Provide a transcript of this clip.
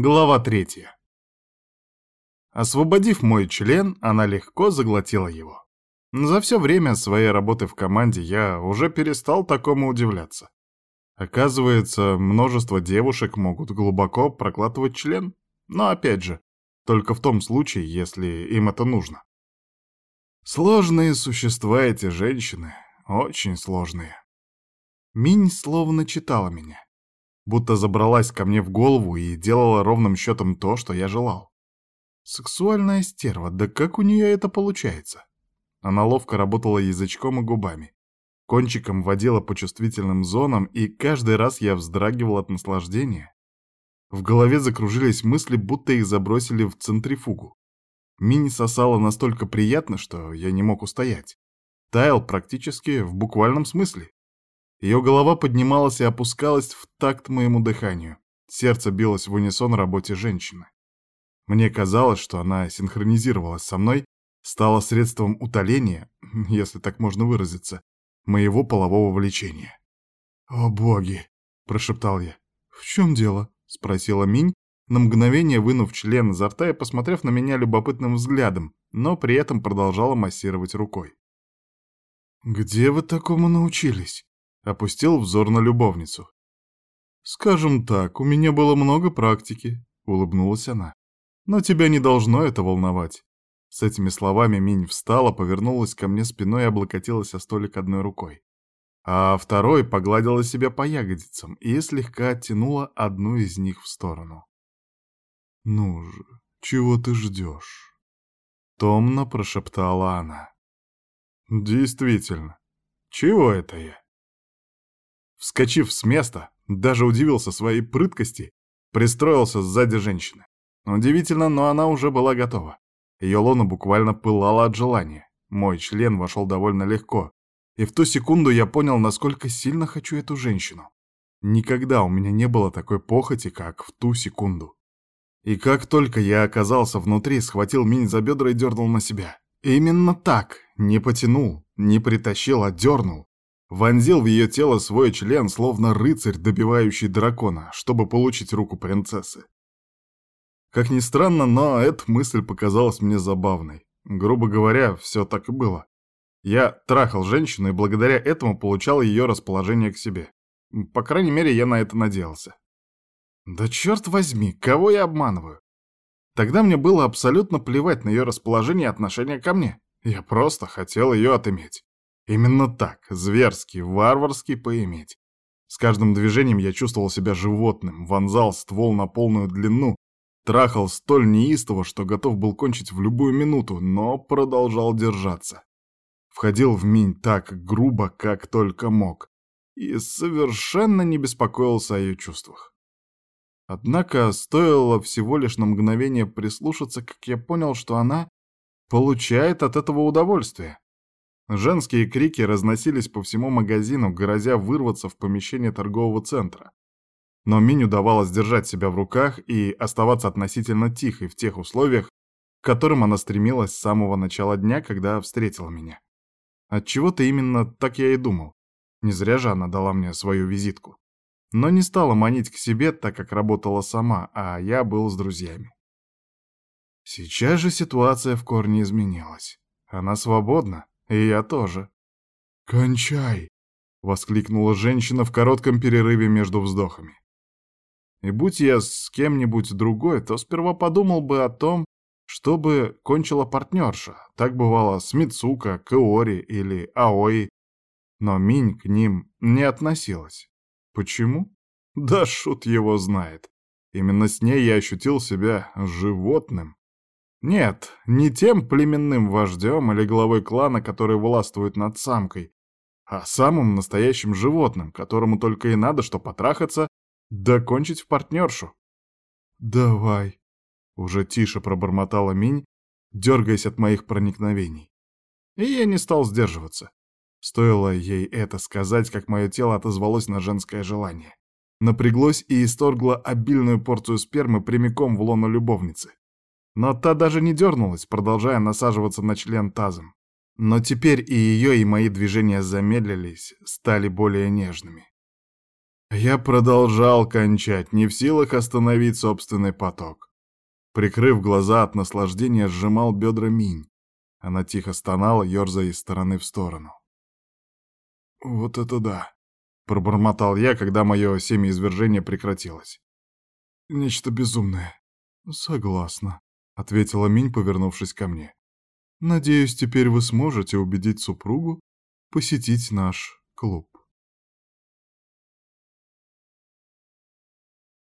Глава третья. Освободив мой член, она легко заглотила его. За все время своей работы в команде я уже перестал такому удивляться. Оказывается, множество девушек могут глубоко прокладывать член, но опять же, только в том случае, если им это нужно. Сложные существа эти женщины, очень сложные. Минь словно читала меня будто забралась ко мне в голову и делала ровным счетом то, что я желал. Сексуальная стерва, да как у нее это получается? Она ловко работала язычком и губами. Кончиком водила по чувствительным зонам, и каждый раз я вздрагивал от наслаждения. В голове закружились мысли, будто их забросили в центрифугу. Мини сосала настолько приятно, что я не мог устоять. Таял практически в буквальном смысле. Ее голова поднималась и опускалась в такт моему дыханию. Сердце билось в унисон работе женщины. Мне казалось, что она синхронизировалась со мной, стала средством утоления, если так можно выразиться, моего полового влечения. «О боги!» — прошептал я. «В чем дело?» — спросила Минь, на мгновение вынув член изо рта и посмотрев на меня любопытным взглядом, но при этом продолжала массировать рукой. «Где вы такому научились?» Опустил взор на любовницу. «Скажем так, у меня было много практики», — улыбнулась она. «Но тебя не должно это волновать». С этими словами Минь встала, повернулась ко мне спиной и облокотилась о столик одной рукой. А второй погладила себя по ягодицам и слегка оттянула одну из них в сторону. «Ну же, чего ты ждешь?» Томно прошептала она. «Действительно, чего это я?» Вскочив с места, даже удивился своей прыткости, пристроился сзади женщины. Удивительно, но она уже была готова. Ее лона буквально пылала от желания. Мой член вошел довольно легко. И в ту секунду я понял, насколько сильно хочу эту женщину. Никогда у меня не было такой похоти, как в ту секунду. И как только я оказался внутри, схватил Минь за бедра и дернул на себя. именно так. Не потянул, не притащил, а дернул вонзил в ее тело свой член, словно рыцарь, добивающий дракона, чтобы получить руку принцессы. Как ни странно, но эта мысль показалась мне забавной. Грубо говоря, все так и было. Я трахал женщину и благодаря этому получал ее расположение к себе. По крайней мере, я на это надеялся. Да черт возьми, кого я обманываю? Тогда мне было абсолютно плевать на ее расположение и отношение ко мне. Я просто хотел ее отыметь. Именно так, зверски, варварски поиметь. С каждым движением я чувствовал себя животным, вонзал ствол на полную длину, трахал столь неистово, что готов был кончить в любую минуту, но продолжал держаться. Входил в минь так грубо, как только мог, и совершенно не беспокоился о ее чувствах. Однако стоило всего лишь на мгновение прислушаться, как я понял, что она получает от этого удовольствие. Женские крики разносились по всему магазину, грозя вырваться в помещение торгового центра. Но Минь удавалось держать себя в руках и оставаться относительно тихой в тех условиях, к которым она стремилась с самого начала дня, когда встретила меня. Отчего-то именно так я и думал. Не зря же она дала мне свою визитку. Но не стала манить к себе, так как работала сама, а я был с друзьями. Сейчас же ситуация в корне изменилась. Она свободна, и я тоже. «Кончай!» — воскликнула женщина в коротком перерыве между вздохами. И будь я с кем-нибудь другой, то сперва подумал бы о том, чтобы кончила партнерша. Так бывало с Мицука, Каори или Аои. Но Минь к ним не относилась. Почему? Да шут его знает. Именно с ней я ощутил себя животным. Нет, не тем племенным вождем или главой клана, который властвует над самкой, а самым настоящим животным, которому только и надо, что потрахаться, докончить в партнершу. «Давай», — уже тише пробормотала Минь, дергаясь от моих проникновений. И я не стал сдерживаться. Стоило ей это сказать, как мое тело отозвалось на женское желание. Напряглось и исторгло обильную порцию спермы прямиком в лоно любовницы. Но та даже не дернулась, продолжая насаживаться на член тазом. Но теперь и ее, и мои движения замедлились, стали более нежными. Я продолжал кончать, не в силах остановить собственный поток. Прикрыв глаза от наслаждения, сжимал бедра Минь. Она тихо стонала, ерзая из стороны в сторону. «Вот это да!» — пробормотал я, когда мое семяизвержение прекратилось. «Нечто безумное». «Согласна», — ответила Минь, повернувшись ко мне. «Надеюсь, теперь вы сможете убедить супругу посетить наш клуб».